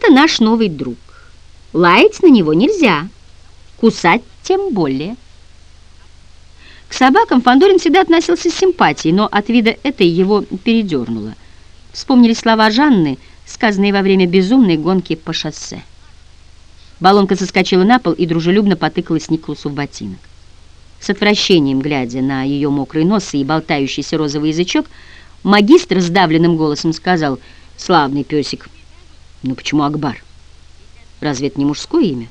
Это наш новый друг. Лаять на него нельзя, кусать тем более. К собакам Фандорин всегда относился с симпатией, но от вида этой его передернуло. Вспомнили слова Жанны, сказанные во время безумной гонки по шоссе. Баллонка соскочила на пол и дружелюбно потыкалась Николасу в ботинок. С отвращением, глядя на ее мокрый нос и болтающийся розовый язычок, магистр сдавленным голосом сказал «Славный песик». «Ну почему Акбар? Разве это не мужское имя?»